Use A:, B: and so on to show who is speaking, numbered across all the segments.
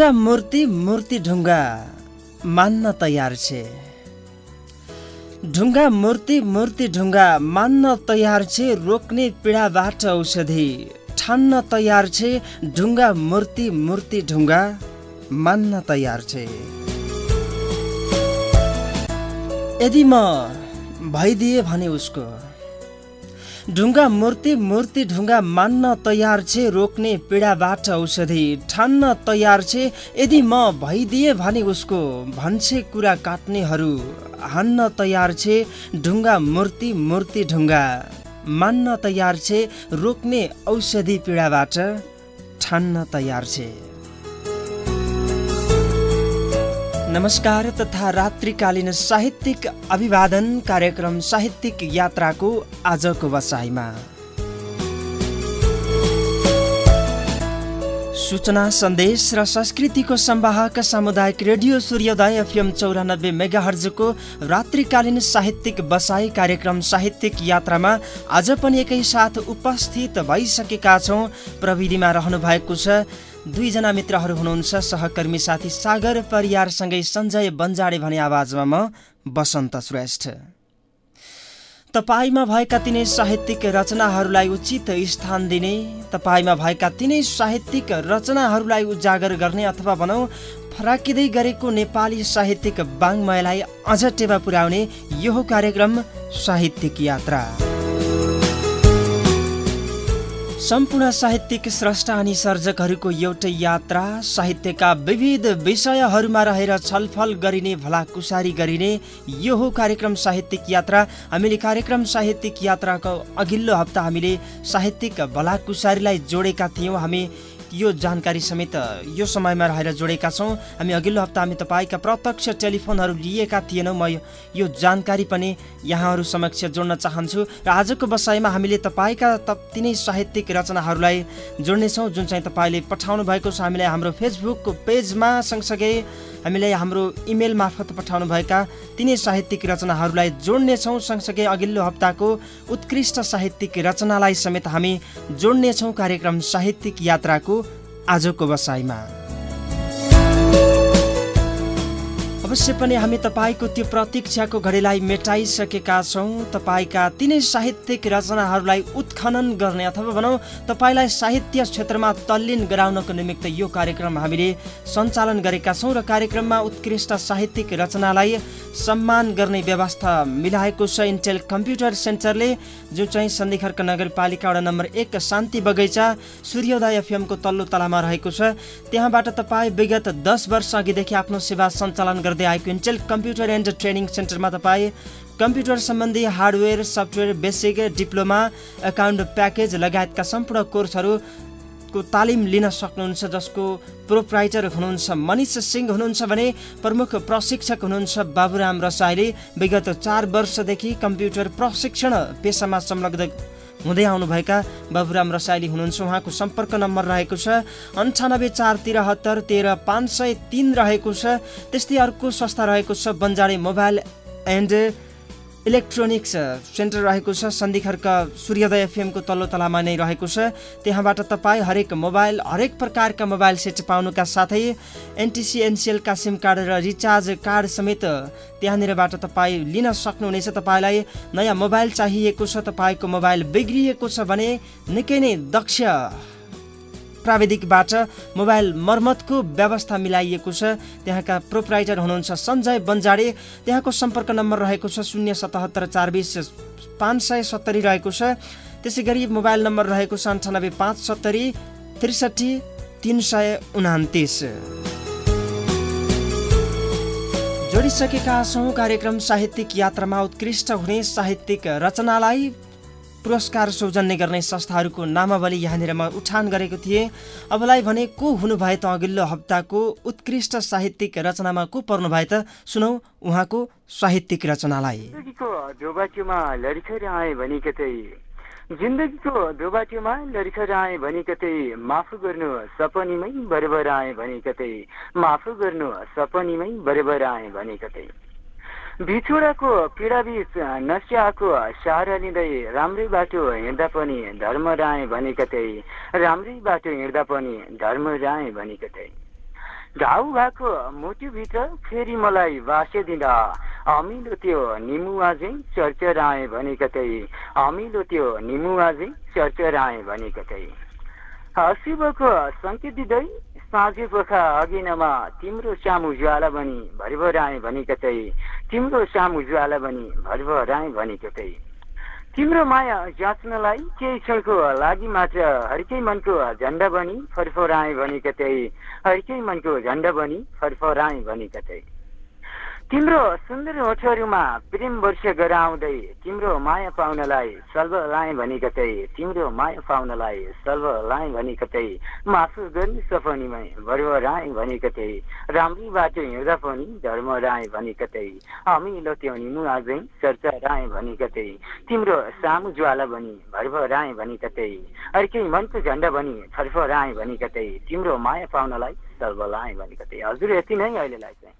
A: ढुङ्गा मूर्ति मूर्ति ढुङ्गा मान्न तयार छे। ढुङ्गा मूर्ति मूर्ति ढुङ्गा मान्न तयार छे रोक्ने पीडाबाट औषधि ठान्न तयार छे ढुङ्गा मूर्ति मूर्ति ढुङ्गा मान्न तयार छे। यदि म भइदिए भने उसको ढुङ्गा मूर्ति मूर्ति ढुङ्गा मान्न तयार छे रोक्ने पीडाबाट औषधि। ठान्न तयार छे यदि म भइदिए भने उसको भन्छे कुरा काट्नेहरू। हान्न तयार छे ढुङ्गा मूर्ति मूर्ति ढुङ्गा। मान्न तयार छे रोक्ने औषधि पीडाबाट। ठान्न तयार छे। नमस्कार तथा रात्रिकालीन साहित्यिक अभिवादन कार्यक्रम साहित्यिक यात्राको आजको बसाइमा। सूचना सन्देश र संस्कृतिको सम्वाहक सामुदायिक रेडियो सूर्योदय एफएम चौरानब्बे मेगाहर्जको रात्रिकालीन साहित्यिक बसाई कार्यक्रम साहित्यिक यात्रामा आज पनि एकैसाथ उपस्थित भइसकेका छौँ। प्रविधिमा रहनु भएको छ दुईजना मित्रहरू हुनुहुन्छ। सहकर्मी साथी सागर परियारसँगै सञ्जय बन्जाडे भने आवाजमा म बसन्त श्रेष्ठ। तपाईँमा भएका तिनै साहित्यिक रचनाहरूलाई उचित स्थान दिने तपाईँमा भएका तिनै साहित्यिक रचनाहरूलाई उजागर गर्ने अथवा भनौँ फराकिँदै गरेको नेपाली साहित्यिक बाङ्मयलाई अझ टेवा पुर्याउने यो कार्यक्रम साहित्यिक यात्रा। सम्पूर्ण साहित्यिक स्रष्टा अनि सर्जकहरूको एउटै यात्रा साहित्यका विविध विषयहरूमा रहेर छलफल गरिने भलाकुसारी गरिने यो हो कार्यक्रम साहित्यिक यात्रा। हामीले कार्यक्रम साहित्यिक यात्राको अघिल्लो हप्ता हामीले साहित्यिक भलाकुसारीलाई जोडेका थियौँ। हामी यो जानकारी समेत यो समयमा रहेर जोडेका छौँ। हामी अघिल्लो हप्ता हामी तपाईँका प्रत्यक्ष टेलिफोनहरू लिएका थिएनौँ। म यो जानकारी पनि यहाँहरू समक्ष जोड्न चाहन्छु र आजको बसाइमा हामीले तपाईँका तिनै साहित्यिक रचनाहरूलाई जोड्नेछौँ जुन चाहिँ तपाईँले पठाउनु भएको छ। हामीलाई हाम्रो फेसबुक पेजमा सँगसँगै हामीले हाम्रो इमेल मार्फत पठाउनुभएका तिनै साहित्यिक रचनाहरूलाई जोड्नेछौँ सँगसँगै अघिल्लो हप्ताको उत्कृष्ट साहित्यिक रचनालाई समेत हामी जोड्नेछौँ कार्यक्रम साहित्यिक यात्राको आजको बसाइमा। अवश्य पनि हामी तपाईँको त्यो प्रतीक्षाको घडीलाई मेटाइसकेका छौँ। तपाईँका तिनै साहित्यिक रचनाहरूलाई उत्खनन गर्ने अथवा भनौँ तपाईँलाई साहित्य क्षेत्रमा तल्लीन गराउनको निमित्त यो कार्यक्रम हामीले सञ्चालन गरेका छौँ र कार्यक्रममा उत्कृष्ट साहित्यिक रचनालाई सम्मान गर्ने व्यवस्था मिलाएको छ इन्टेल कम्प्युटर सेन्टरले जो चाहिँ सन्धिखर्क नगरपालिका वडा नम्बर एक शान्ति बगैँचा सूर्योदय एफएमको तल्लो तलामा रहेको छ। त्यहाँबाट तपाईँ विगत दस वर्ष अघिदेखि आफ्नो सेवा सञ्चालन गर्दै आएको इन्टेल कम्प्युटर एन्ड ट्रेनिङ सेन्टरमा तपाईँ कम्प्युटर सम्बन्धी hardware software basic diploma account package लगायतका सम्पूर्ण कोर्सहरू को तालिम लिन सक्नुहुन्छ जसको प्रोप्राइटर हुनुहुन्छ मनिष सिंह हुनुहुन्छ भने प्रमुख प्रशिक्षक हुनुहुन्छ बाबुराम रसाईले। विगत चार वर्षदेखि कम्प्युटर प्रशिक्षण पेसामा संलग्न हुँदै आउनुभएका बाबुराम रसाइली हुनुहुन्छ। उहाँको सम्पर्क नम्बर रहेको छ अन्ठानब्बे चार तिरहत्तर तेह्र पाँच सय तिन रहेको छ। त्यस्तै अर्को संस्था रहेको छ Banjade mobile and electronics center रहेको छ सन्धिखर्क सूर्योदय एफएमको तल्लो तलामा नै रहेको छ। त्यहाँबाट तपाईँ हरेक मोबाइल हरेक प्रकारका मोबाइल सेट पाउनुका साथै एनटिसी एनसिएलका सिम कार्ड र रिचार्ज कार्ड समेत त्यहाँनिरबाट तपाईँ लिन सक्नुहुनेछ। तपाईँलाई नयाँ मोबाइल चाहिएको छ तपाईँको मोबाइल बिग्रिएको छ भने निकै नै दक्ष। प्राविधिकबाट मोबाइल मर्मतको व्यवस्था मिलाइएको छ। त्यहाँका प्रोपराइटर हुनुहुन्छ सञ्जय बन्जाडे। त्यहाँको सम्पर्क नम्बर रहेको छ शून्य सतहत्तर चार बिस पाँच सय सत्तरी रहेको छ। त्यसै गरी मोबाइल नम्बर रहेको छ अन्ठानब्बे पाँच सत्तरी त्रिसठी तिन सय उनातिस। जोडिसकेका छौँ कार्यक्रम साहित्यिक यात्रामा उत्कृष्ट हुने साहित्यिक रचनालाई पुरस्कार सौजन्य गर्ने संस्थाहरूको नामावली यहाँनिर म उठान गरेको थिएँ। अबलाई भने को हुनुभए त अघिल्लो हप्ताको उत्कृष्ट साहित्यिक रचनामा को पर्नु भए त सुनौ उहाँको साहित्यिक रचनालाई।
B: जिन्दगीको दोबाटोमा लडखर आए भने कतै माफ गर्नु सपनीमै बरबर आए भने कतै माफ गर्नु सपनीमै बरबर आए भने कतै बिछोडाको पीडाबीच नस्याएको सारा लिँदै राम्रै बाटो हिँड्दा पनि धर्म राए कतै राम्रै बाटो हिँड्दा पनि धर्म राए भने कतै घाउ भएको मुटुभित्र फेरि मलाई बाँसिदिँदा अमिलो त्यो निमुवा चाहिँ चर्चराएँ भने कतै अमिलो त्यो निमुवा चाहिँ चर्चराएँ भने कतै शुभको सङ्केत दिँदै साँझे पोखा अघिनमा तिम्रो सामु ज्वाला बनी भरिभराएँ भने कतै तिम्रो सामु ज्वाला बनी भरिभराएँ भने कतै तिम्रो माया जाँच्नलाई केही क्षणको लागि मात्र हर्कै मनको झन्डा बनी फरफराएँ भने कतै हर्कै मनको झन्डा बनी फरफराएँ भने कतै तिम्रो सुन्दर ओठहरूमा प्रेम वर्ष गराउँदै तिम्रो माया पाउनलाई सल्भ लाएँ भने कतै तिम्रो माया पाउनलाई सल्भ लाएँ भने कतै मासु गर्ने सपनीमै बरबराएँ भने कतै राम्री बाटो हिँड्दा पनि धर्म राएँ भने कतै अमिलो त्यो निमु आजै चर्चा राएँ भने कतै तिम्रो सामु ज्वाला बनी भरभराएँ भने कतै अर्कै मनको झन्डा बनी फरफराएँ भने कतै तिम्रो माया पाउनलाई सल्भ लाएँ भने कतै हजुर यति नै अहिलेलाई चाहिँ।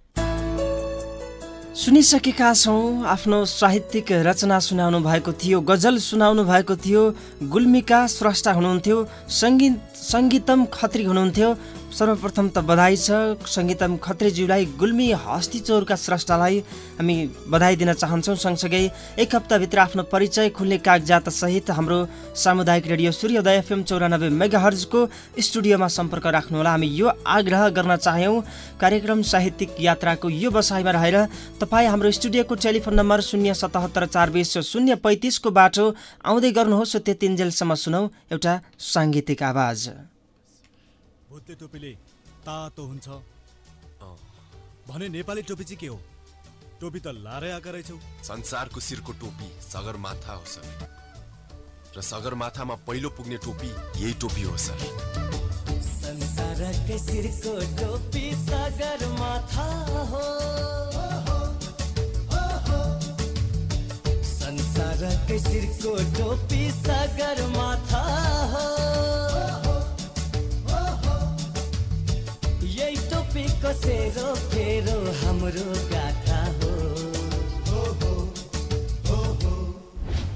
A: सुनिसकेका छौँ आफ्नो साहित्यिक रचना सुनाउनु भएको थियो गजल सुनाउनु भएको थियो गुल्मिका स्रष्टा हुनुहुन्थ्यो सङ्गीत सङ्गीतम खत्री हुनुहुन्थ्यो सर्वप्रथम त बधाई छ। सङ्गीतम खत्रीज्यूलाई गुल्मी हस्तिचौरका स्रष्टालाई हामी बधाई दिन चाहन्छौँ। सँगसँगै एक हप्ताभित्र आफ्नो परिचय खुल्ने कागजातसहित हाम्रो सामुदायिक रेडियो सूर्योदय एफएम चौरानब्बे मेगाहर्जको स्टुडियोमा सम्पर्क राख्नुहोला। हामी यो आग्रह गर्न चाह्यौँ कार्यक्रम साहित्यिक यात्राको यो बसाइमा रहेर तपाईँ हाम्रो स्टुडियोको टेलिफोन नम्बर शून्य सतहत्तर चार बिस शून्य पैँतिसको बाटो आउँदै गर्नुहोस्। त्यतिन्जेलसम्म सुनौ। एउटा साङ्गीतिक आवाज।
C: भुत्ते टोपीले तातो हुन्छ। भने नेपाली टोपी चाहिँ के हो? टोपी त लारै आएका रहेछौ
D: संसारको शिरको टोपी सगरमाथा हो सर। र सगरमाथामा पहिलो पुग्ने टोपी यही टोपी हो सर।
E: संसारकै शिरको टोपी सगरमाथा हो। संसारकै शिरको टोपी सगरमाथा हो। टोपीको सेरो फेरो हाम्रो गाथा हो।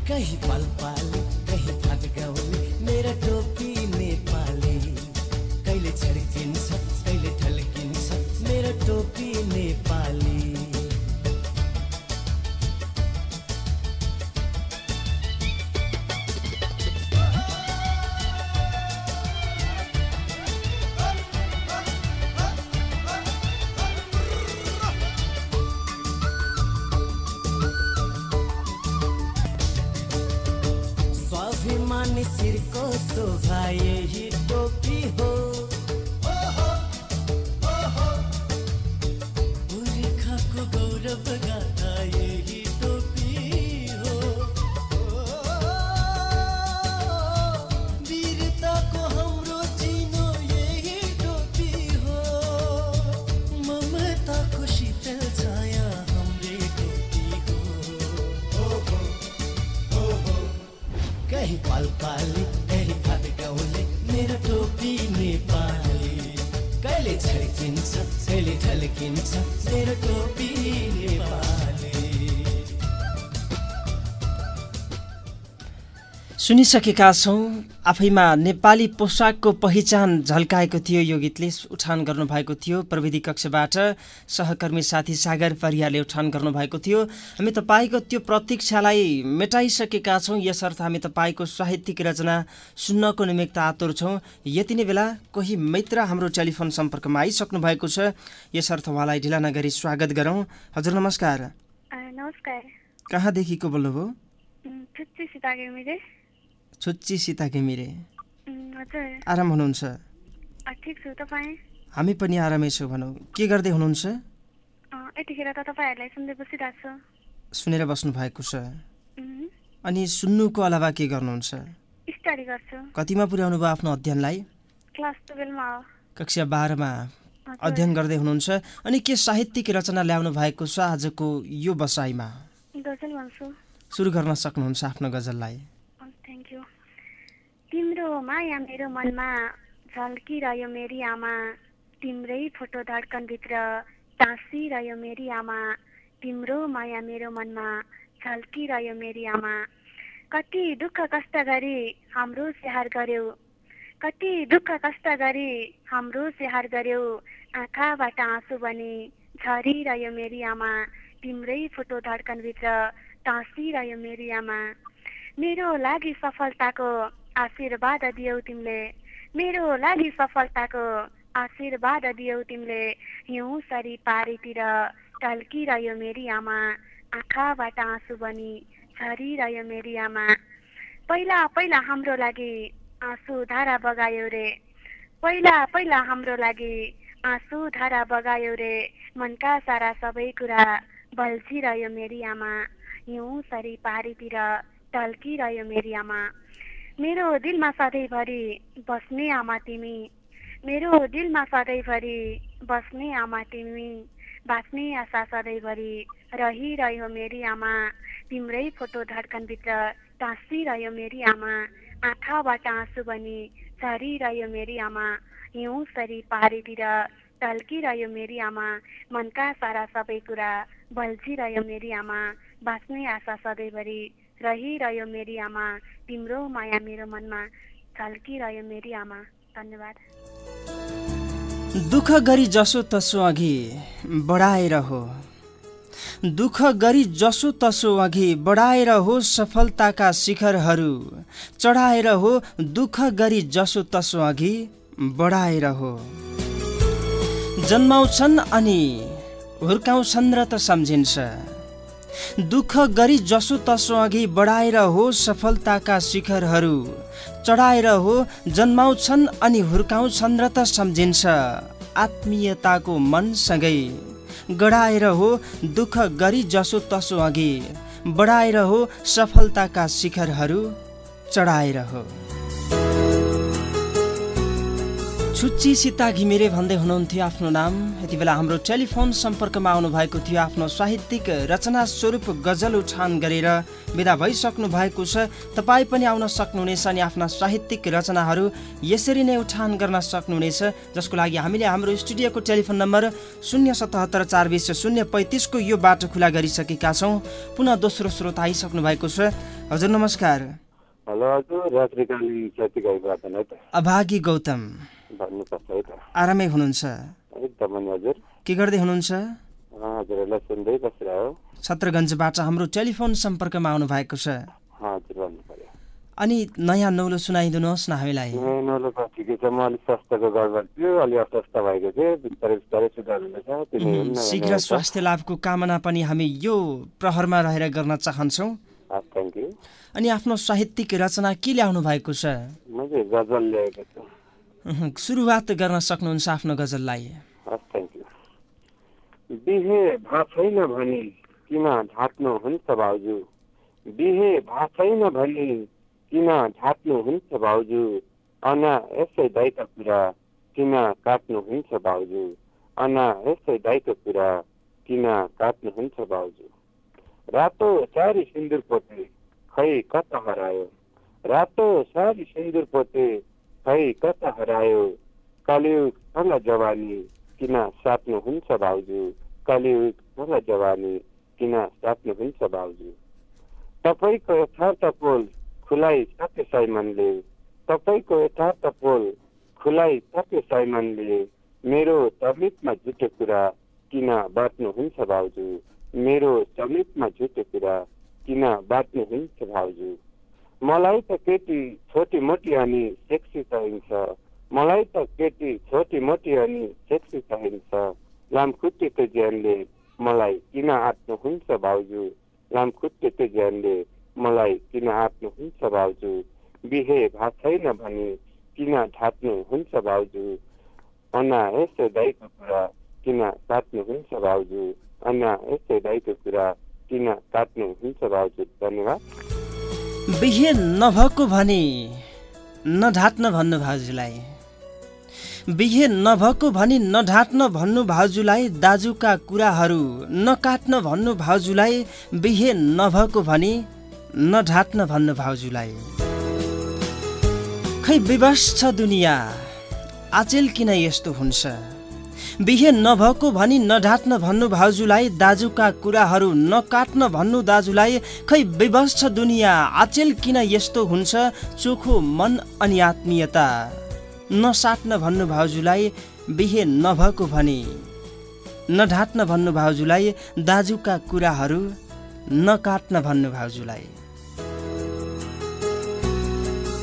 E: कहीँ पालपाली कहीँ भाग गाउने मेरो टोपी नेपाली। कहिले छड्किन्छ कहिले ढल्किन्छ मेरो टोपी नेपाली। स्वाभिमानी शिरको शोभा यही टोपी हो। कहिले छड्किन्छ कहिले ढल्किन्छ मेरो टोपी नेपाली
A: सुनिसकेका छौँ आफैमा नेपाली पोसाकको पहिचान झल्काएको थियो यो गीतले। उठान गर्नुभएको थियो। प्रविधि कक्षबाट सहकर्मी साथी सागर परियाले उठान गर्नुभएको थियो। हामी तपाईँको त्यो प्रतीक्षालाई मेटाइसकेका छौँ। यसर्थ हामी तपाईँको साहित्यिक रचना सुन्नको निमित्त आतुर छौँ। यति नै बेला कोही मित्र हाम्रो टेलिफोन सम्पर्कमा आइसक्नु भएको छ यसर्थ उहाँलाई ढिला नगरी स्वागत गरौँ। हजुर नमस्कार।
F: नमस्कार।
A: कहाँदेखि को बोल्नुभयो
F: छुच्ची सीता घिमिरे
A: आराम हुनुहुन्छ
F: अ, ठिक छु तपाईँ
A: हामी पनि आरामै छौँ भनौँ के गर्दै हुनुहुन्छ
F: यतिखेर त तपाईँहरूलाई सुन्दै बसिरहेको छु
A: सुनेर बस्नु भएको छ अनि सुन्नुको अलावा के गर्नुहुन्छ
F: स्टडी गर्छु
A: कतिमा पुर्याउनु भयो आफ्नो अध्ययनलाई
F: क्लास टुवेल्भमा
A: कक्षा बाह्रमा। अध्ययन गर्दै हुनुहुन्छ अनि के साहित्यिक रचना ल्याउनु भएको छ आजको यो बसाइमा
F: गजल भन्छु
A: सुरु गर्न सक्नुहुन्छ आफ्नो गजललाई
F: तिम्रो माया मेरो मनमा झल्किरह्यो मेरी आमा तिम्रै फोटो धड्कनभित्र टाँसिरह्यो मेरी आमा तिम्रो माया मेरो मनमा झल्किरह्यो मेरी आमा। कति दुःख कष्ट गरी हाम्रो स्याहार गर्यौ। कति दुःख कष्ट गरी हाम्रो स्याहार गर्यौ। आँखाबाट आँसु बनी झरिरह्यो मेरी आमा तिम्रै फोटो धड्कनभित्र टाँसिरह्यो मेरी आमा। मेरो लागि सफलताको आशीर्वाद दियौ तिमीले। मेरो लागि सफलताको आशीर्वाद दियौ तिमीले। हिउँ सरी पारीतिर टल्किरह्यो मेरी आमा। आँखाबाट आँसु बनी झरिरह्यो मेरी आमा। पहिला पहिला हाम्रो लागि आँसु धारा बगायो रे। पहिला पहिला हाम्रो लागि आँसु धारा बगायो रे। मनका सारा सबै कुरा बल्झिरह्यो मेरी आमा। हिउँ सरी पारीतिर टल्किरह्यो मेरी आमा। मेरो दिलमा सधैँभरि बस्ने आमा तिमी। मेरो दिलमा सधैँभरि बस्ने आमा तिमी। बाँच्ने आशा सधैँभरि रहिरह्यो मेरी आमा। तिम्रै फोटो धड्कनभित्र टाँसिरह्यो मेरी आमा। आँखाबाट आँसु बनी झरिरह्यो मेरी आमा। हिउँ सरी पारीतिर टल्किरह्यो मेरी आमा। मनका सारा सबै कुरा बल्झिरह्यो मेरी आमा। बाँच्ने आशा सधैँभरि रहिरह्यो मेरी आमा। तिम्रो माया मेरो मनमा झल्किरह्यो मेरी आमा। धन्यवाद।
A: दुःख गरी जसो तसो अघि बढाएर हो। दुःख गरी जसो तसो अघि बढाएर हो सफलताका शिखरहरू। चढाएर हो दुःख गरी जसो तसो अघि बढाएर हो। जन्माउँछन् अनि हुर्काउँछन् र त सम्झिन्छ। दुःख गरी जसो तसो अघि बढाएर हो सफलताका शिखरहरू। चढाएर हो जन्माउँछन् अनि हुर्काउँछन् र त सम्झिन्छ। आत्मीयताको मनसँगै गढाएर हो दुःख गरी जसो तसो अघि। बढाएर हो सफलताका शिखरहरू। चढाएर हो। छुच्ची सीता घिमिरे भन्दै हुनुहुन्थ्यो आफ्नो नाम। यति बेला हाम्रो टेलिफोन सम्पर्कमा आउनुभएको थियो आफ्नो साहित्यिक रचना स्वरूप गजल उठान गरेर। विदा भइसक्नु भएको छ। तपाईँ पनि आउन सक्नुहुनेछ अनि आफ्ना साहित्यिक रचनाहरू यसरी नै उठान गर्न सक्नुहुनेछ। जसको लागि हामीले हाम्रो स्टुडियोको टेलिफोन नम्बर शून्य सतहत्तर चार बिस शून्य पैँतिसको यो बाटो खुला गरिसकेका छौँ। पुनः दोस्रो स्रोत आइसक्नु भएको छ। हजुर नमस्कार।
G: हेलो हजुर।
A: अभागी गौतम।
G: भन्नुपर्छ है त।
A: आरामै हुनुहुन्छ?
G: एकदम हजुर।
A: के गर्दै हुनुहुन्छ?
G: हजुरहरूलाई सुन्दै बसिरह्यो
A: छत्रगञ्जबाट हाम्रो टेलिफोन सम्पर्कमा आउनु भएको छ।
G: हजुर भन्नु पर्यो।
A: अनि नयाँ नौलो सुनाइदिनुहोस् न हामीलाई।
G: नौलो त ठिकै छ म अलिक स्वास्थ्यको गडबड थियो अलि अस्वस्थ भएको थिएँ बिस्तारै बिस्तारै सुधार हुँदैछ
A: शीघ्र। स्वास्थ्य लाभको कामना पनि हामी यो प्रहरमा रहेर गर्न चाहन्छौँ। अनि आफ्नो साहित्यिक रचना के ल्याउनु भएको छ?
G: म चाहिँ गजल ल्याएको छु।
A: सुरुवात गर्न सक्नुहुन्छ आफ्नो गजललाई।
G: बिहे भा छैन भने किन ढाट्नुहुन्छ भाउजू? बिहे भा छैन भने किन ढाट्नुहुन्छ भाउजू? अना यसै दाइका कुरा किन काट्नुहुन्छ भाउजू? अना यसै दाइको कुरा किन काट्नुहुन्छ भाउजू? रातो सारी सिन्दुर पोते खै कता हरायो? रातो सारी सिन्दुर पोते खै कता हरायो? कलियुग सँग जवानी किन साट्नुहुन्छ भाउजू? कलियुग सँग जवानी किन साट्नुहुन्छ भाउजू? तपाईँको यथार्थ पोल खुलाइ सक्यो साइमनले तपाईँको यथार्थ पोल खुलाइ सक्यो साइमनले मेरो समीपमा झुटो कुरा किन बाँच्नुहुन्छ भाउजू? मेरो समीपमा झुटो कुरा किन बाँच्नुहुन्छ भाउजू? मलाई त केटी छोटी मोटी अनि सेक्सी चाहिन्छ। मलाई त केटी छोटी मोटी अनि सेक्सी चाहिन्छ। लामखुट्टेको ज्यानले मलाई किन आँट्नुहुन्छ भाउजू? लामखुट्टेको ज्यानले मलाई किन आँट्नुहुन्छ भाउजू? बिहे भएको छैन भने किन ढाट्नुहुन्छ भाउजू? अन्ना यस्तो दाइको कुरा किन काट्नुहुन्छ भाउजू? अन्ना यस्तो दाइको कुरा किन काट्नुहुन्छ भाउजू? धन्यवाद।
A: बिहे नभएको भने नढाट्न भन्नु भाउजूलाई। बिहे नभएको भनी नढाट्न भन्नु भाउजूलाई दाजुका कुराहरू नकाट्न भन्नु भाउजूलाई बिहे नभएको भनी नढाट्न भन्नु भाउजूलाई। खै विवश छ दुनियाँ आचेल किन यस्तो हुन्छ? बिहे नभएको भनी नढाट्न भन्नु भाउजूलाई दाजुका कुराहरू नकाट्न भन्नु दाजुलाई खै विवश छ दुनियाँ आचेल किन यस्तो हुन्छ? चोखो मन अनि आत्मीयता। नसाट्न भन्नु भाउजूलाई बिहे नभएको भने नढाँट्न भन्नु भाउजूलाई दाजुका कुराहरू नकाट्न भन्नु भाउजूलाई।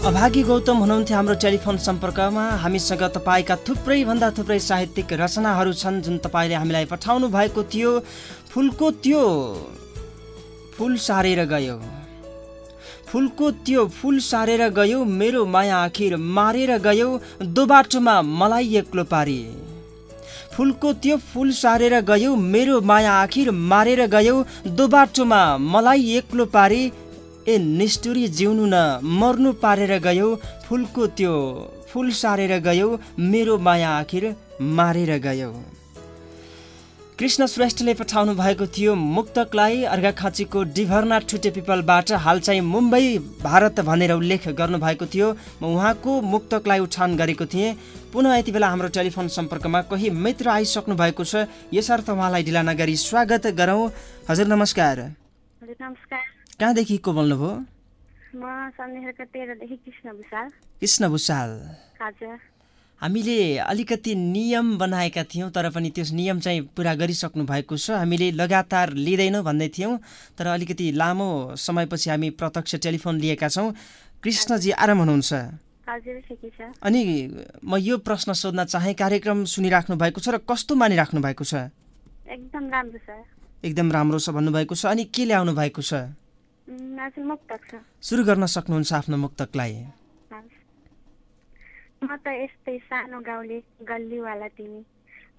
A: अभागी गौतम हुनुहुन्थ्यो हाम्रो टेलिफोन सम्पर्कमा। हामीसँग तपाईँका थुप्रैभन्दा थुप्रै साहित्यिक रचनाहरू छन् जुन तपाईँले हामीलाई पठाउनु भएको थियो। फुलको त्यो फुल सारेर गयो। फुलको त्यो फुल सारेर गयो मेरो माया आखिर मारेर गयो दो बाटोमा मलाई एक्लो पारी। फुलको त्यो फुल सारेर गयो मेरो माया आखिर मारेर गयो दो बाटोमा मलाई एक्लो पारी ए निष्ठुरी जिउनु न। मर्नु पारेर गयो फुलको त्यो फुल सारेर गयो मेरो माया आखिर मारेर गयो। कृष्ण श्रेष्ठले पठाउनु भएको थियो मुक्तकलाई अर्घाखाँचीको डिभर्ना ठुटे पिपलबाट हाल चाहिँ मुम्बई भारत भनेर उल्लेख गर्नुभएको थियो। म उहाँको मुक्तकलाई उठान गरेको थिएँ। पुनः यति बेला हाम्रो टेलिफोन सम्पर्कमा कोही मित्र आइसक्नु भएको छ। यसर्थ उहाँलाई ढिला नगरी स्वागत गरौँ। हजुर नमस्कार।
F: नमस्कार।
A: कहाँदेखि को बोल्नुभयो?
F: कृष्ण भूषाल
A: हामीले अलिकति नियम बनाएका थियौँ तर पनि त्यस नियम चाहिँ पुरा गरिसक्नु भएको छ। हामीले लगातार लिँदैनौँ भन्दै थियौँ तर अलिकति लामो समयपछि हामी प्रत्यक्ष टेलिफोन लिएका छौँ। कृष्णजी आराम हुनुहुन्छ? अनि म यो प्रश्न सोध्न चाहेँ कार्यक्रम सुनिराख्नु भएको छ र कस्तो मानिराख्नु भएको छ?
F: एकदम राम्रो छ।
A: एकदम राम्रो छ भन्नुभएको छ। अनि के ल्याउनु भएको छ? सुरु गर्न सक्नुहुन्छ आफ्नो मुक्तकलाई।
F: म त यस्तै सानो गाउँले गल्लीवाला तिमी।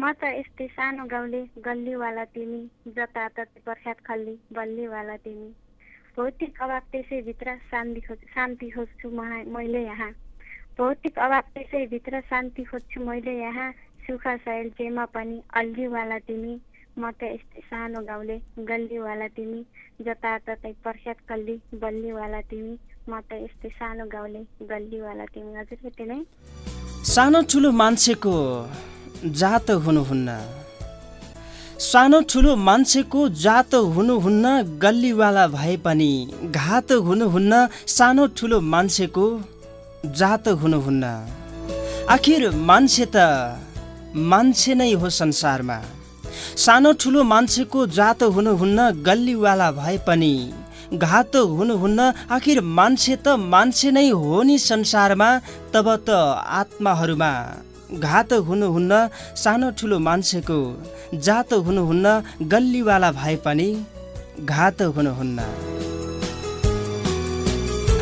F: म त यस्तै सानो गाउँले गल्लीवाला तिमी। जताततै प्रख्यात खल्ली बल्लीवाला तिमी। भौतिक अभाव त्यसैभित्र शान्ति खोज शान्ति खोज्छु मैले यहाँ। भौतिक अभाव त्यसैभित्र शान्ति खोज्छु मैले यहाँ। सुख शैल जेमा पनि अल्लीवाला तिमी। म त यस्तै सानो गाउँले गल्लीवाला तिमी जताततै प्रख्यात कल्ली बल्लीवाला तिमी म त यस्तै सानो गाउँले गल्लीवाला तिमी। हजुर यति नै।
A: सानो ठुलो मान्छेको जात हुनुहुन्न। सानो ठुलो मान्छेको जात हुनुहुन्न गल्लीवाला भए पनि घात हुनुहुन्न सानो ठुलो मान्छेको जात हुनुहुन्न। आखिर मान्छे त मान्छे नै हो संसारमा। सानो ठुलो मान्छेको जात हुनुहुन्न गल्लीवाला भए पनि। घात हुनुहुन्न आखिर मान्छे त मान्छे नै हो नि संसारमा तब त आत्माहरूमा। घात हुनुहुन्न सानो ठुलो मान्छेको जात हुनुहुन्न गल्लीवाला भए पनि घात हुनुहुन्न।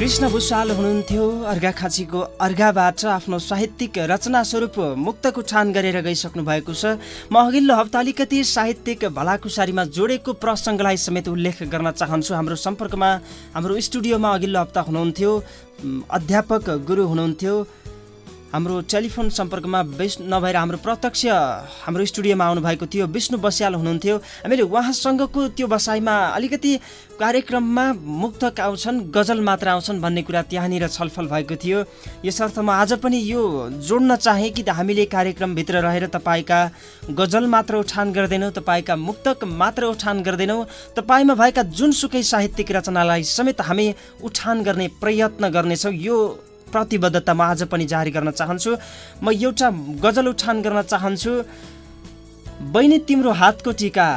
A: कृष्ण भूषाल हुनुहुन्थ्यो अर्घाखाँचीको अर्घाबाट आफ्नो साहित्यिक रचना स्वरूप मुक्तक उठान गरेर गइसक्नु भएको छ। म अघिल्लो हप्ता अलिकति साहित्यिक भलाकुसारीमा जोडेको प्रसङ्गलाई समेत उल्लेख गर्न चाहन्छु। हाम्रो सम्पर्कमा हाम्रो स्टुडियोमा अघिल्लो हप्ता हुनुहुन्थ्यो। अध्यापक गुरु हुनुहुन्थ्यो। हाम्रो टेलिफोन सम्पर्कमा विष नभएर हाम्रो प्रत्यक्ष हाम्रो स्टुडियोमा आउनुभएको थियो विष्णु बस्याल हुनुहुन्थ्यो। हामीले उहाँसँगको त्यो बसाइमा अलिकति कार्यक्रममा मुक्तक आउँछन् गजल मात्र आउँछन् भन्ने कुरा त्यहाँनिर छलफल भएको थियो। यसर्थ म आज पनि यो जोड्न चाहेँ कि हामीले कार्यक्रमभित्र रहेर तपाईँका गजल मात्र उठान गर्दैनौँ तपाईँका मुक्तक मात्र उठान गर्दैनौँ तपाईँमा भएका जुनसुकै साहित्यिक रचनालाई समेत हामी उठान गर्ने प्रयत्न गर्नेछौँ यो प्रतिबद्धता म आज पनि जारी गर्न चाहन्छु। म एउटा गजल उठान गर्न चाहन्छु। बहिनी तिम्रो हातको टिका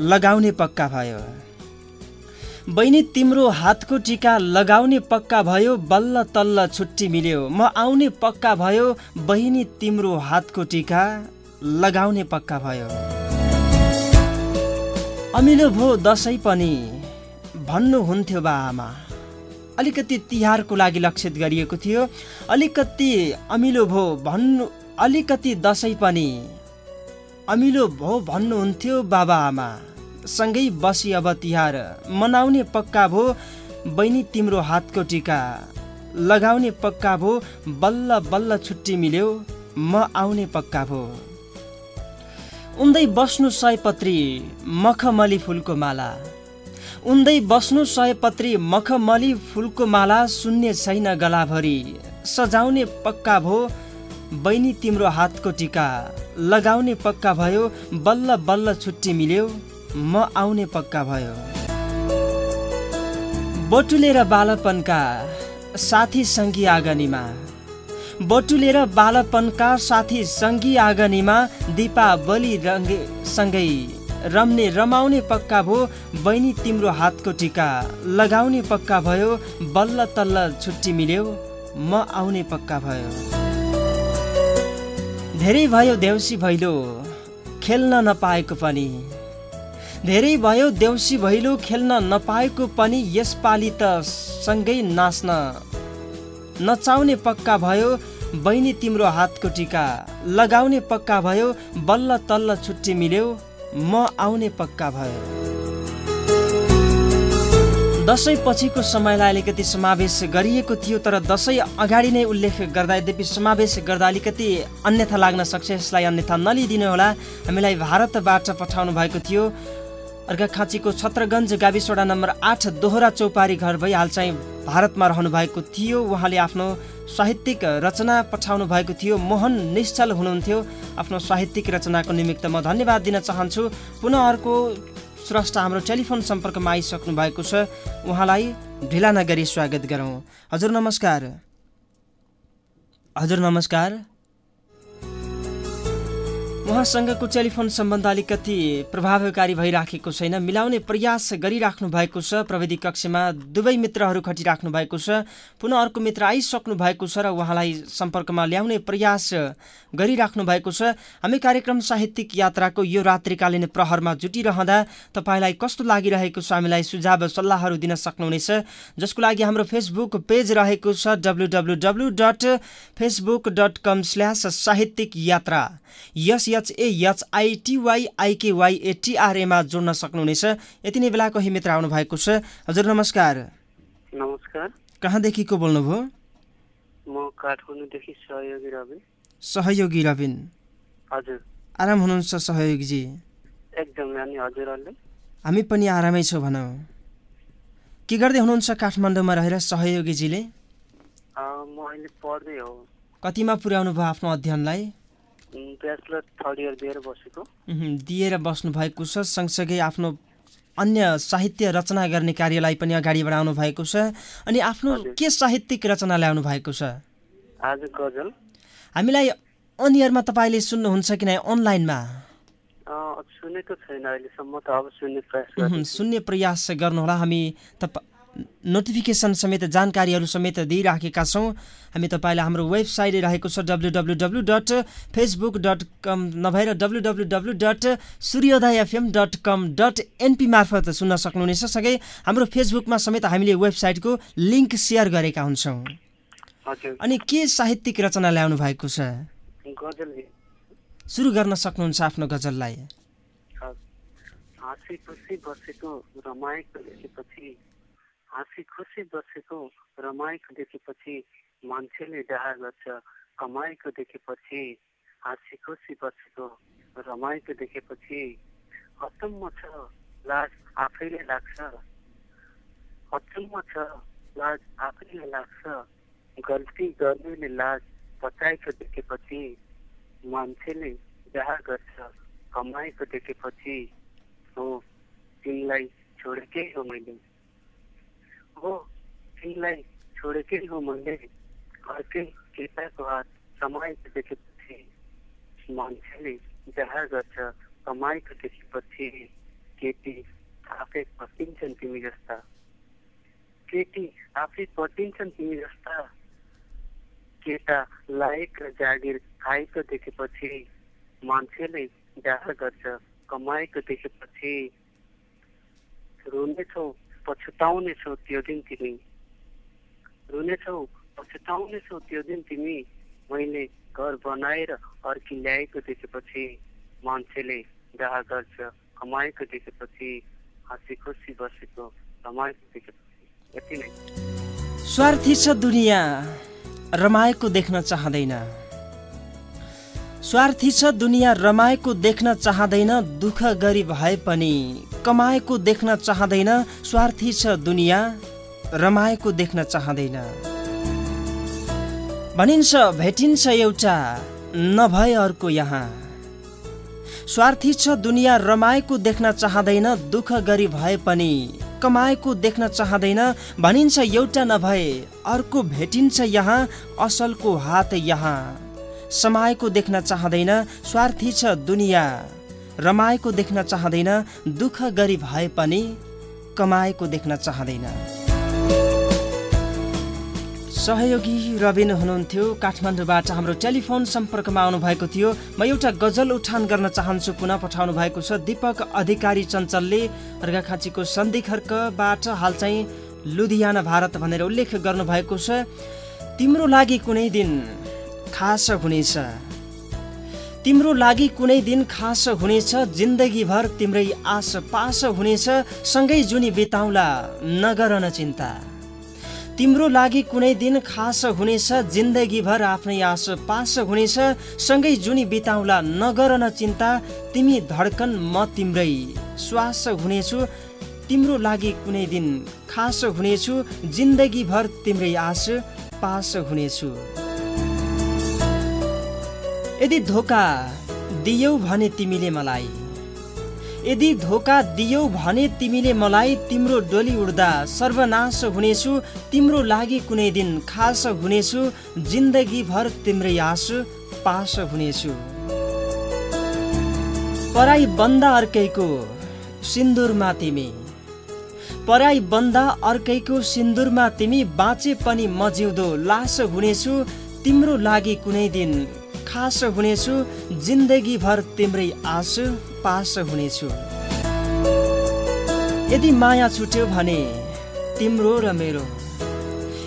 A: लगाउने पक्का भयो। बहिनी तिम्रो हातको टिका लगाउने पक्का भयो बल्ल तल्ल छुट्टी मिल्यो। म आउने पक्का भयो बहिनी तिम्रो हातको टिका लगाउने पक्का भयो। अमिलो भो दसैँ पनि भन्नुहुन्थ्यो बा आमा। अलिकति तिहारको लागि लक्षित गरिएको थियो। अलिकति अमिलो भो भन्नु अलिकति दसैँ पनि अमिलो भो भन्नुहुन्थ्यो बाबा आमा सँगै बसी अब तिहार मनाउने पक्का भो बहिनी तिम्रो हातको टिका। लगाउने पक्का भो बल्ल बल्ल छुट्टी मिल्यो म आउने पक्का भो। उन्दै बस्नु सयपत्री मखमली फुलको माला। उन्दै बस्नु सयपत्री मखमली फुलको माला सुन्ने छैन गलाभरि। सजाउने पक्का भो बहिनी तिम्रो हातको टिका। लगाउने पक्का भयो बल्ल बल्ल छुट्टी मिल्यो म आउने पक्का भयो। बटुलेर बालपनका साथी सङ्गी आँगनीमा। बटुलेर बालपनका साथी सङ्गी आँगनीमा दीपावली रङ्गे सँगै। रम्ने रमाउने पक्का भो बहिनी तिम्रो हातको टिका। लगाउने पक्का भयो बल्ल तल्ल छुट्टी मिल्यो म आउने पक्का भयो। धेरै भयो देउसी भैलो खेल्न नपाएको पनि। धेरै भयो देउसी भैलो खेल्न नपाएको पनि यसपालि त सँगै नाच्न। नचाउने पक्का भयो बहिनी तिम्रो हातको टिका। लगाउने पक्का भयो बल्ल तल्ल छुट्टी मिल्यो म आउने पक्का भयो। दसैँ पछिको समयलाई अलिकति समावेश गरिएको थियो तर दसैँ अगाडि नै उल्लेख गर्दा यद्यपि समावेश गर्दा अलिकति अन्यथा लाग्न सक्छ यसलाई अन्यथा नलिदिनु होला। हामीलाई भारतबाट पठाउनु भएको थियो। अर्घाखाँचीको छत्रगञ्ज गाविस वडा नम्बर आठ दोहोरा चौपारी घर भई हाल चाहिँ भारतमा रहनु भएको थियो। उहाँले आफ्नो साहित्यिक रचना पठाउनु भएको थियो। मोहन निश्चल हुनुहुन्थ्यो। आफ्नो साहित्यिक रचनाको निमित्त म धन्यवाद दिन चाहन्छु। पुनः अर्को स्रष्टा हाम्रो टेलिफोन सम्पर्कमा आइसक्नु भएको छ। उहाँलाई ढिला नगरी स्वागत गरौँ। हजुर नमस्कार। हजुर नमस्कार। उहाँसँगको टेलिफोन सम्बन्ध अलिकति प्रभावकारी भइराखेको छैन। मिलाउने प्रयास गरिराख्नु भएको छ। प्रविधि कक्षमा दुवै मित्रहरू खटिराख्नु भएको छ। पुनः अर्को मित्र आइसक्नु भएको छ र उहाँलाई सम्पर्कमा ल्याउने प्रयास गरिराख्नु भएको छ। हामी कार्यक्रम साहित्यिक यात्राको यो रात्रिकालीन प्रहरमा जुटिरहँदा तपाईँलाई कस्तो लागिरहेको छ? हामीलाई सुझाव सल्लाहहरू दिन सक्नुहुनेछ। जसको लागि हाम्रो फेसबुक पेज रहेको छ W W W dot Facebook dot com slash Sahityik Yatra. यस एचएचआइटिवाईआइकेवाईएटिआरएमा जोड्न सक्नुहुनेछ। यति नै बेलाको मित्र आउनु भएको छ। हजुर नमस्कार।
H: नमस्कार।
A: कहाँदेखि को बोल्नुभयो?
H: म काठमाडौँदेखि सहयोगी रवि।
A: सहयोगी रविन।
H: हजुर।
A: आराम हुनुहुन्छ सहयोगीजी?
H: एकदम हजुरहरूले
A: हामी पनि आरामै छौँ भनौँ। के गर्दै हुनुहुन्छ काठमाडौँमा रहेर सहयोगीजीले?
H: म अहिले पढ्दै हो।
A: कतिमा पुर्याउनु भयो आफ्नो अध्ययनलाई?
H: ब्याचलर थर्ड इयर दिएर बसेको।
A: दिएर बस्नु भएको छ। सँगसँगै आफ्नो अन्य साहित्य रचना गर्ने कार्यलाई पनि अगाडि बढाउनु भएको छ। अनि आफ्नो। के साहित्यिक रचना ल्याउनु भएको छ?
H: आज गजल।
A: हामीलाई अनियरमा तपाईँले सुन्नुहुन्छ कि नै अनलाइनमा?
H: सुनेको छैन अहिलेसम्म त अब सुन्ने प्रयास
A: सुन्ने प्रयास गर्नुहोला। हामी तप नोटिफिकेसन समेत जानकारीहरू समेत दिइराखेका छौँ। हामी तपाईँलाई हाम्रो वेबसाइट रहेको छ W W W dot Facebook dot com नभएर W W W dot Suryodaya FM dot com dot NP मार्फत सुन्न सक्नुहुनेछ। सँगै हाम्रो फेसबुकमा समेत हामीले वेबसाइटको लिङ्क सेयर गरेका हुन्छौँ। अनि के साहित्यिक रचना ल्याउनु भएको छ? सुरु गर्न सक्नुहुन्छ आफ्नो गजललाई।
H: हाँसी खुसी बसेको? रमाएको देखेपछि मान्छेले डाहा गर्छ। कमाएको देखेपछि हाँसी खुसी बसेको? रमाएको देखेपछि अचम्म छ लाज आफैले लाग्छ। अचम्म छ लाज आफैले लाग्छ। गल्ती गर्नेले लाज बचाएको देखेपछि मान्छेले डाहा गर्छ। कमाएको देखेपछि हो तिमीलाई छोडेकै हो मैले। हो तिमीलाई छोडेकै हो मैले अर्कै केटाको हात समाएको देखेपछि मान्छेले डाहा गर्छ कमाएको देखेपछि केटी आफै पटिन्छन् तिमी जस्ता केटी आफै पटिन्छन् तिमी जस्ता केटा लायक र जागिर खाएको देखेपछि मान्छेले डाहा गर्छ कमाएको देखेपछि रुनेछौ पछुताउनेछौ त्यो दिन तिमी। रुनेछौ पछुताउनेछौ त्यो दिन तिमी। मैले घर बनाएर अर्की ल्याएको देखेपछि मान्छेले डाहा गर्छ कमाएको देखेपछि हाँसी खुसी बसेको रमाएको देखेपछि। यति नै।
A: स्वार्थी छ दुनियाँ रमाएको देख्न चाहँदैन। स्वार्थी छ दुनियाँ रमाएको देख्न चाहँदैन दुःख गरी भए पनि कमाएको देख्न चाहँदैन स्वार्थी छ दुनियाँ रमाएको देख्न चाहँदैन। भनिन्छ भेटिन्छ एउटा नभए अर्को यहाँ। स्वार्थी छ दुनियाँ रमाएको देख्न चाहँदैन दुःख गरी भए पनि कमाएको देख्न चाहँदैन। भनिन्छ एउटा नभए अर्को भेटिन्छ यहाँ असलको हात यहाँ। समाएको देख्न चाहँदैन स्वार्थी छ दुनियाँ रमाएको देख्न चाहँदैन दुःख गरी भए पनि कमाएको देख्न चाहँदैन। सहयोगी रविन हुनुहुन्थ्यो। काठमाडौँबाट हाम्रो टेलिफोन सम्पर्कमा आउनुभएको थियो। म एउटा गजल उठान गर्न चाहन्छु पुनः पठाउनु भएको छ दिपक अधिकारी चञ्चलले। अर्घाखाँचीको सन्धि खर्कबाट हाल चाहिँ लुधियाना भारत भनेर उल्लेख गर्नुभएको छ। तिम्रो लागि कुनै दिन खास हुनेछ। तिम्रो लागि कुनै दिन खास हुनेछ जिन्दगीभर तिम्रै आस पास हुनेछ सँगै जुनी बिताउला नगर चिन्ता। तिम्रो लागि कुनै दिन खास हुनेछ जिन्दगीभर आफ्नै आस पास हुनेछ सँगै जुनी बिताउला नगर न चिन्ता तिमी धड्कन म तिम्रै श्वास हुनेछु। तिम्रो लागि कुनै दिन खास हुनेछु जिन्दगीभर तिम्रै आस पास हुनेछु। यदि धोका दियौ भने तिमीले मलाई। यदि धोका दियौ भने तिमीले मलाई तिम्रो डोली उड्दा सर्वनाश हुनेछु तिम्रो लागि कुनै दिन खास हुनेछु जिन्दगीभर तिम्रै आस पास हुनेछु। पराई बन्दा अर्कैको सिन्दुरमा तिमी। पराई बन्दा अर्कैको सिन्दुरमा तिमी बाँचे पनि म जिउँदो लास हुनेछु तिम्रो लागि कुनै दिन खास हुनेछु। जिन्दगीभर तिम्रै आस पास हुनेछु। यदि माया छुट्यो भने तिम्रो र मेरो।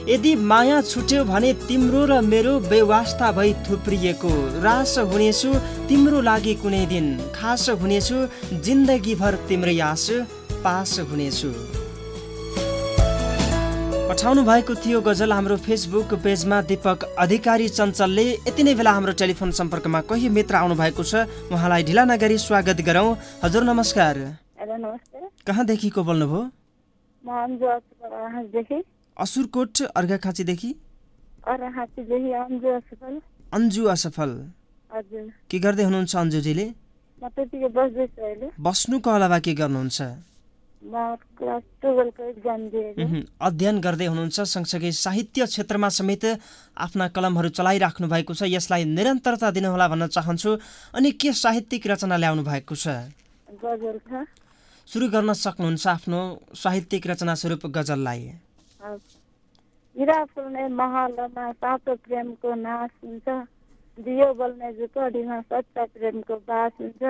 A: यदि माया छुट्यो भने तिम्रो र मेरो बेवास्ता भई थुप्रिएको रास हुनेछु तिम्रो लागि कुनै दिन खास हुनेछु। जिन्दगीभर तिम्रै आस पास हुनेछु। पठाउनु भएको थियो गजल हाम्रो फेसबुक पेजमा। दिपक अधिकारी चञ्चलले यति नै बेला हाम्रो टेलिफोन सम्पर्कमा कोही मित्र आउनु भएको छ उहाँलाई ढिला नगरी स्वागत गरौँ। हजुर नमस्कार।
I: हेलो नमस्ते
A: कहाँदेखि को बोल्नुभयो असुरकोट अर्घाखाँचीदेखि?
I: अन्जु असफल
A: के गर्दै हुनुहुन्छ अन्जुजीले? बस्नुको अलावा के गर्नुहुन्छ? अध्ययन गर्दै हुनुहुन्छ सँगसँगै साहित्य क्षेत्रमा समेत आफ्ना कलमहरू चलाइराख्नु भएको छ। यसलाई निरन्तरता दिनुहोला भन्न चाहन्छु। अनि के साहित्यिक रचना ल्याउनु भएको छ? सुरु गर्न सक्नुहुन्छ आफ्नो साहित्यिक रचना स्वरूप गजललाई।
I: प्रेमको नाश हुन्छ। दियो बोल्ने झुपडीमा सच्चा प्रेमको बास हुन्छ।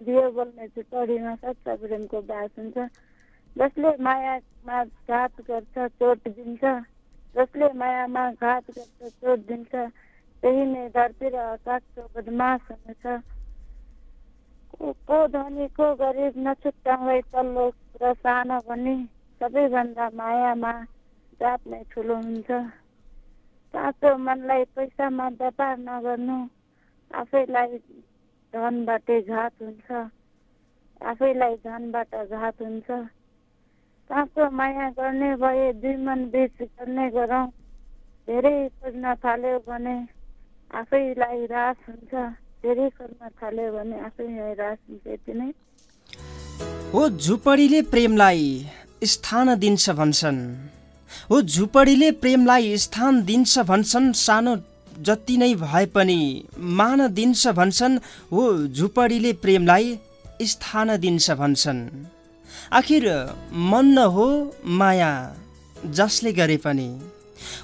I: दियो बोल्ने झुपडीमा सच्चा प्रेमको बास हुन्छ। जसले मायामा घात गर्छ चोट दिन्छ। जसले मायामा घात गर्छ चोट दिन्छ। त्यही नै धरती र आकाशको बदमास हुनेछ। को धनी को गरिब नछुट्याउँदै तल्लो र सानो भनी सबैभन्दा मायामा जात नै ठुलो हुन्छ। साँचो मनलाई पैसामा व्यापार नगर्नु आफैलाई धनबाटै घात हुन्छ। आफैलाई धनबाट घात हुन्छ। साँचो माया गर्ने भए दुई मन बिच गर्ने गरौँ। धेरै खोज्न थाल्यो भने आफैलाई रास हुन्छ। धेरै खोज्न थाल्यो भने आफैलाई रास हुन्छ यति नै।
A: हो झुपडीले प्रेमलाई स्थान दिन्छ भन्छन्। हो झुपडीले प्रेमलाई स्थान दिन्छ भन्छन् सानो जति नै भए पनि मान दिन्छ भन्छन् हो झुपडीले प्रेमलाई स्थान दिन्छ भन्छन्। आखिर मन न हो माया जसले गरे पनि।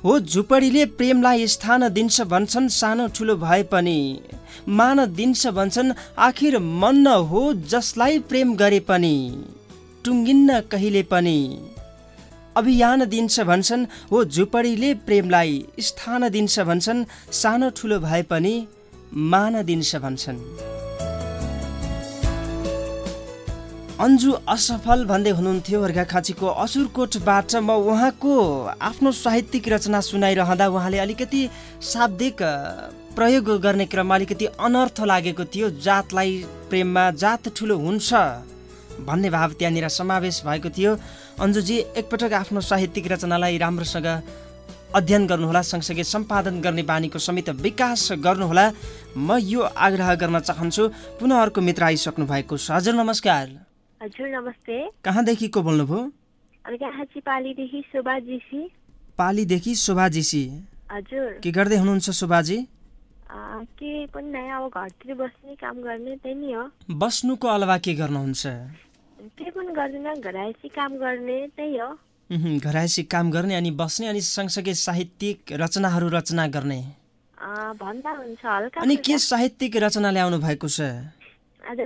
A: हो झुपडीले प्रेमलाई स्थान दिन्छ भन्छन् सानो ठुलो भए पनि मान दिन्छ भन्छन्। आखिर मन न हो जसलाई प्रेम गरे पनि टुङ्गिन्न कहिले पनि। अभियान दिन्छ भन्छन्। हो झुपडीले प्रेमलाई स्थान दिन्छ भन्छन्। सानो ठुलो भए पनि मान दिन्छ भन्छन्। अन्जु असफल भन्दै हुनुहुन्थ्यो अर्घाखाँचीको असुरकोटबाट। म उहाँको आफ्नो साहित्यिक रचना सुनाइरहँदा उहाँले अलिकति शाब्दिक प्रयोग गर्ने क्रममा अलिकति अनर्थ लागेको थियो। जातलाई प्रेममा जात ठुलो हुन्छ। भन्ने भाव त्यहाँनिर समावेश भएको थियो। अन्जुजी एकपटक आफ्नो साहित्यिक रचनालाई राम्रोसँग अध्ययन गर्नुहोला सँगसँगै सम्पादन गर्ने बानीको समेत विकास गर्नुहोला। म यो आग्रह गर्न चाहन्छु पुनः अर्को मित्र आइसक्नु भएको छ। हजुर नमस्कार।
J: हजुर नमस्ते।
A: कहाँदेखि को बोल्नुभयो?
J: पालीदेखि शोभा जीसी
A: पालीदेखि शोभाजीसी
J: हजुर।
A: के गर्दै हुनुहुन्छ शोभाजी?
J: के पनि नै अब घरतिर बस्ने काम गर्ने त्यही नि हो।
A: बस्नुको अलावा के गर्नुहुन्छ?
J: केही पनि गर्दैन घरायसी काम गर्ने त्यही हो।
A: घरायसी काम गर्ने अनि बस्ने अनि सँगसँगै साहित्यिक रचनाहरू रचना गर्ने।
J: भन्दा हुन्छ हल्का
A: अनि के। साहित्यिक रचना ल्याउनु भएको छ?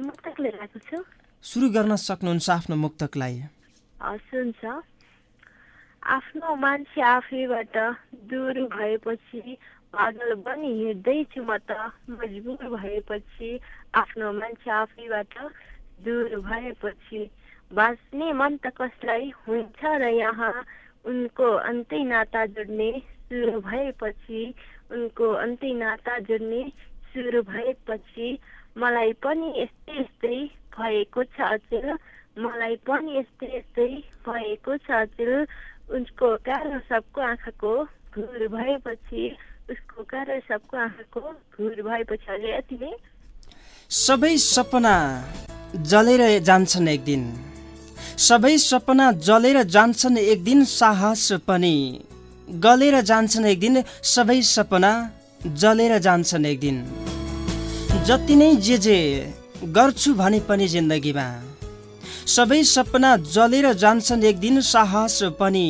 J: मुक्तक छु।
A: सुरु गर्न सक्नुहुन्छ आफ्नो मुक्तकलाई।
J: हुन्छ। आफ्नो मान्छे आफैबाट दूर भएपछि पागल बनी हिँड्दैछु म त मजबुर भएपछि आफ्नो मान्छे आफैबाट दूर भएपछि बाँच्ने मन त कसलाई हुन्छ र यहाँ उनको अन्तै नाता जोड्ने सुरु भएपछि उनको अन्तै नाता जोड्ने सुरु भएपछि मलाई पनि यस्तै यस्तै भएको छ अचेल। मलाई पनि यस्तै यस्तै भएको छ अचेल। उसको कारण सबको आँखाको घुर भएपछि उसको कारण सबको आँखाको घुर भएपछि। हजुर यति नै।
A: सबै सपना जलेर जान्छन् एक दिन सबै सपना जलेर जान्छन् एक दिन साहस पनि गलेर जान्छन् एक दिन सबै सपना जलेर जान्छन् एक दिन जति नै जे जे गर्छु भने पनि जिन्दगीमा सबै सपना जलेर जान्छन् एक दिन साहस पनि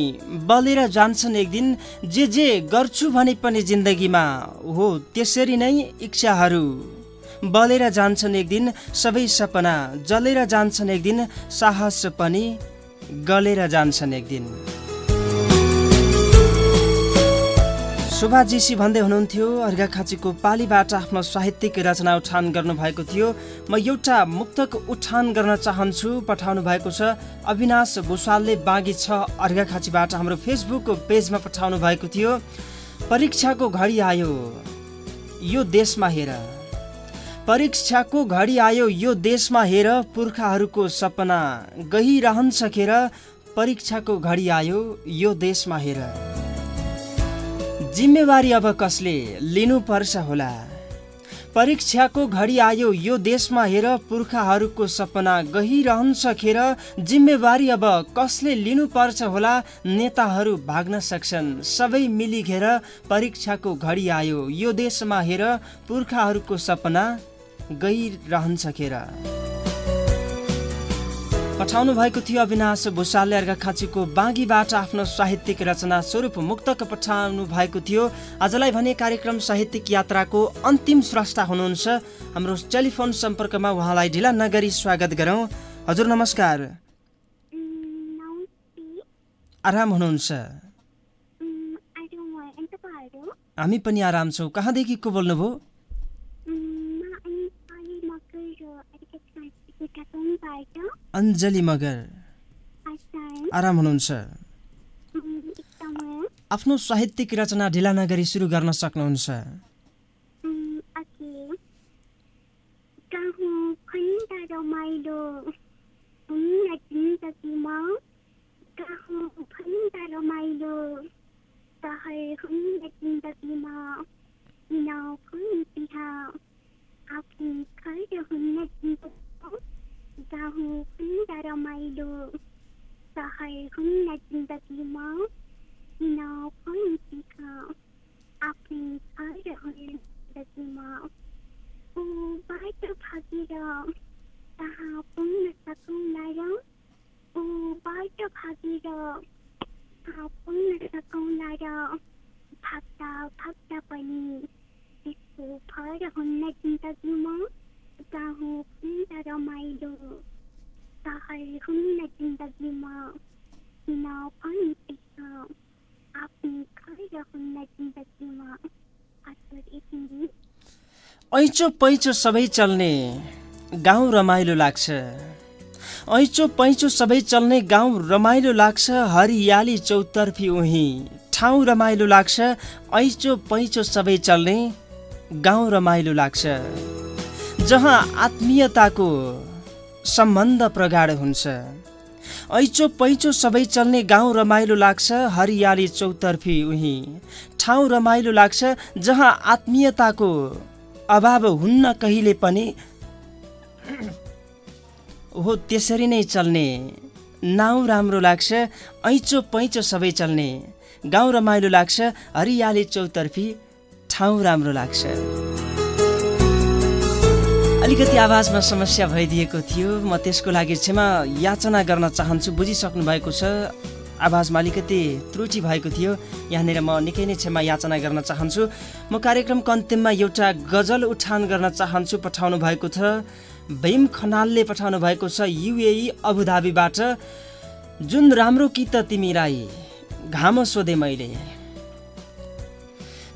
A: बलेर जान्छन् एक दिन जे जे गर्छु भने पनि जिन्दगीमा हो त्यसरी नै इच्छाहरू। बलेर जान्छन् एक दिन सबै सपना जलेर जान्छन् एक दिन साहस पनि गलेर जान्छन् एक दिन शोभाजीसी भन्दै हुनुहुन्थ्यो अर्घाखाँचीको पालीबाट आफ्नो साहित्यिक रचना उठान गर्नुभएको थियो। म एउटा मुक्तक उठान गर्न चाहन्छु पठाउनु भएको छ अविनाश भूषालले बाँगी छ अर्घाखाँचीबाट हाम्रो फेसबुक पेजमा पठाउनु भएको थियो। परीक्षाको घडी आयो। यो देशमा हेर। परीक्षाको घडी आयो यो देशमा हेर पुर्खाहरूको सपना गहिरहन्छ खेर परीक्षाको घडी आयो यो देशमा हेर। जिम्मेवारी अब कसले लिनुपर्छ होला? परीक्षाको घडी आयो यो देशमा हेर पुर्खाहरूको सपना गहिरहन्छ खेर जिम्मेवारी अब कसले लिनुपर्छ होला? नेताहरू भाग्न सक्छन्। सबै मिलिघेर परीक्षाको घडी आयो यो देशमा हेर पुर्खाहरूको सपना गइरहन्छ खेर। पठाउनु भएको थियो अविनाश भूषालले अर्घाखाँचीको बाँगीबाट आफ्नो साहित्यिक रचना स्वरूप मुक्तक पठाउनु भएको थियो। आजलाई भने कार्यक्रम साहित्यिक यात्राको अन्तिम स्रष्टा हुनुहुन्छ हाम्रो टेलिफोन सम्पर्कमा उहाँलाई ढिला नगरी स्वागत गरौँ। हजुर नमस्कार। आराम हुनुहुन्छ? हामी पनि आराम छौँ। कहाँदेखि को बोल्नुभयो? अञ्जली मगर। आराम हुनुहुन्छ? आफ्नो साहित्यिक रचना ढिला नगरी सुरु गर्न सक्नुहुन्छ?
K: सहर हुन्न जिन्दगीमा किन कुन बिहा? るさはえふみなじんだきものこんちかあぴんあるほりだきも。おばいとかぎろさはぷんなさくんなよおばいとかぎろさはぷんなさくんなよพักดาวพักดาวไปนี้ติดหูเพอร์หุ่นในจินตนาจิมองกาหูพินตาเราไม่ดู पनि
A: ऐचो पैचो सबै चल्ने गाउँ रमाइलो लाग्छ। ऐचो पैचो सबै चल्ने गाउँ रमाइलो लाग्छ। हरियाली चौतर्फी उही ठाउँ रमाइलो लाग्छ। ऐचो पैचो सबै चल्ने गाउँ रमाइलो लाग्छ। जहाँ आत्मीयताको सम्बन्ध प्रगाढ हुन्छ। ऐचो पैचो सबै चल्ने गाउँ रमाइलो लाग्छ हरियाली चौतर्फी उही। ठाउँ रमाइलो लाग्छ जहाँ आत्मीयताको अभाव हुन्न कहिले पनि हो त्यसरी नै चल्ने। नाउँ राम्रो लाग्छ ऐँचो पैँचो सबै चल्ने। गाउँ रमाइलो लाग्छ हरियाली चौतर्फी ठाउँ राम्रो लाग्छ। अलिकति आवाजमा समस्या भइदिएको थियो। म त्यसको लागि क्षमा याचना गर्न चाहन्छु। बुझिसक्नु भएको छ। आवाजमा अलिकति त्रुटि भएको थियो। यहाँनिर म निकै नै क्षमा याचना गर्न चाहन्छु। म कार्यक्रमको अन्तिममा एउटा गजल उठान गर्न चाहन्छु पठाउनु भएको छ। भीम खनालले पठाउनु भएको छ युएई अबुधाबीबाट। जुन राम्रो कि त तिमीलाई घाम सोधे मैले।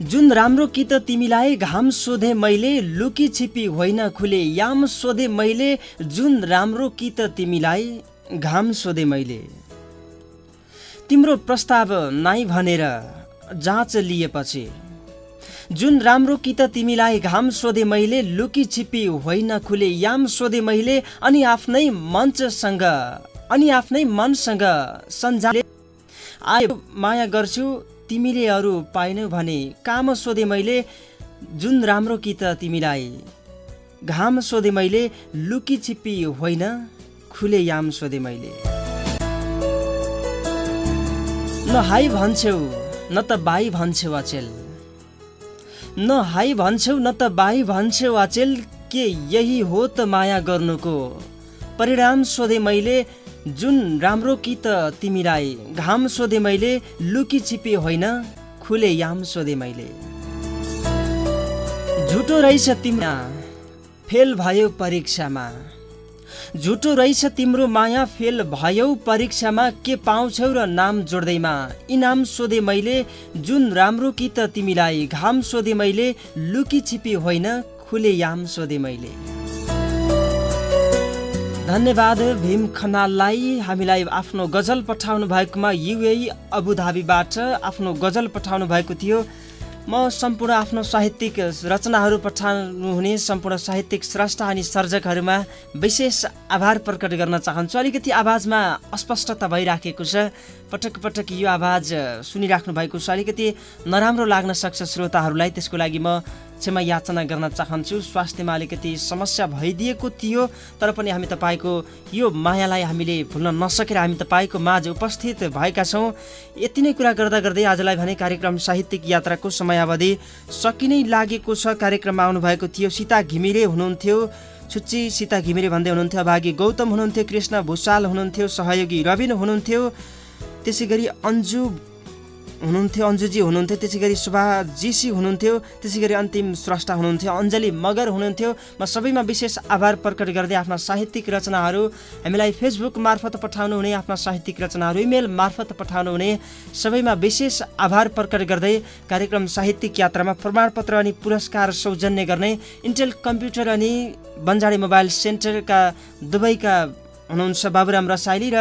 A: जुन राम्रो कि त तिमीलाई घाम सोधे मैले लुकी छिपी होइन खुले याम सोधे मैले जुन राम्रो कि त तिमीलाई घाम सोधे मैले। तिम्रो प्रस्ताव नाइ भनेर जाँच लिएपछि जुन राम्रो कि त तिमीलाई घाम सोधे मैले लुकी छिपी होइन खुले याम सोधे मैले अनि आफ्नै मञ्चसँग अनि आफ्नै मनसँग सन्जाले आयो माया गर्छु तिमीले अरू पाएनौ भने काम सोधे मैले जुन राम्रो कि त तिमीलाई? घाम सोधे मैले लुकी छिपी होइन खुले याम सोधे मैले। न हाई भन्छौ न त बाई भन्छौ अचेल। न हाई भन्छौ न त बाई भन्छौ अचेल के यही हो त माया गर्नुको? परिणाम सोधे मैले जुन राम्रो कि त तिमीलाई घाम सोधे मैले लुकी छिपी होइन खुले याम सोधे मैले। झुटो रहेछ तिम्रो फेल भयो परीक्षामा। झुटो रहेछ तिम्रो माया फेल भयौ परीक्षामा के पाउँछौ र नाम जोड्दैमा? इनाम सोधे मैले जुन राम्रो कि त तिमीलाई घाम सोधे मैले लुकी छिपी होइन खुले याम सोधे मैले। धन्यवाद भीम खनाललाई। हामीलाई आफ्नो गजल पठाउनु भएकोमा युएई अबुधाबीबाट आफ्नो गजल पठाउनु भएको थियो। म सम्पूर्ण आफ्नो साहित्यिक रचनाहरू पठाउनुहुने सम्पूर्ण साहित्यिक स्रष्टा अनि सर्जकहरूमा विशेष आभार प्रकट गर्न चाहन्छु। अलिकति आवाजमा अस्पष्टता भइराखेको छ। पटक पटक यो आवाज सुनिराख्नु भएको छ। अलिकति नराम्रो लाग्न सक्छ श्रोताहरूलाई। त्यसको लागि म क्षमा याचना गर्न चाहन्छु। स्वास्थ्यमा अलिकति समस्या भइदिएको थियो तर पनि हामी तपाईँको यो मायालाई हामीले भुल्न नसकेर हामी तपाईँको माझ उपस्थित भएका छौँ। यति नै कुरा गर्दा गर्दै आजलाई भने कार्यक्रम साहित्यिक यात्राको समयावधि सकिनै लागेको छ। कार्यक्रममा आउनुभएको थियो सीता घिमिरे हुनुहुन्थ्यो। छुच्ची सीता घिमिरे भन्दै हुनुहुन्थ्यो अभागी गौतम हुनुहुन्थ्यो कृष्ण भूषाल हुनुहुन्थ्यो सहयोगी रविन हुनुहुन्थ्यो। त्यसै गरी अन्जु हुनुहुन्थ्यो अन्जुजी हुनुहुन्थ्यो त्यसै गरी सुभाजीसी हुनुहुन्थ्यो त्यसै गरी अन्तिम स्रष्टा हुनुहुन्थ्यो अञ्जली मगर हुनुहुन्थ्यो। म सबैमा विशेष आभार प्रकट गर्दै आफ्ना साहित्यिक रचनाहरू हामीलाई फेसबुक मार्फत पठाउनु हुने आफ्ना साहित्यिक रचनाहरू इमेल मार्फत पठाउनु हुने सबैमा विशेष आभार प्रकट गर्दै कार्यक्रम साहित्यिक यात्रामा प्रमाणपत्र अनि पुरस्कार सौजन्य गर्ने इन्टेल कम्प्युटर अनि बन्जाडी मोबाइल सेन्टरका दुवैका हुनुहुन्छ बाबुराम रसाइली र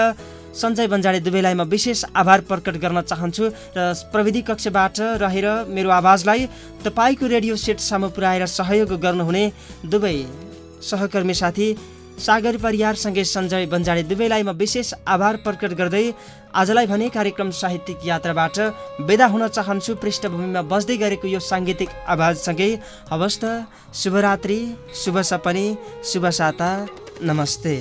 A: सञ्जय बन्जाडे दुवैलाई म विशेष आभार प्रकट गर्न चाहन्छु र प्रविधि कक्षबाट रहेर मेरो आवाजलाई तपाईँको रेडियो सेट सामु पुर्याएर सहयोग गर्नुहुने दुवै सहकर्मी साथी सागर परियारसँगै सञ्जय बन्जाडे दुवैलाई म विशेष आभार प्रकट गर्दै आजलाई भने कार्यक्रम साहित्यिक यात्राबाट विदा हुन चाहन्छु। पृष्ठभूमिमा बस्दै गरेको यो साङ्गीतिक आवाजसँगै हवस् त शुभरात्रि शुभ सपनी शुभ साता। नमस्ते।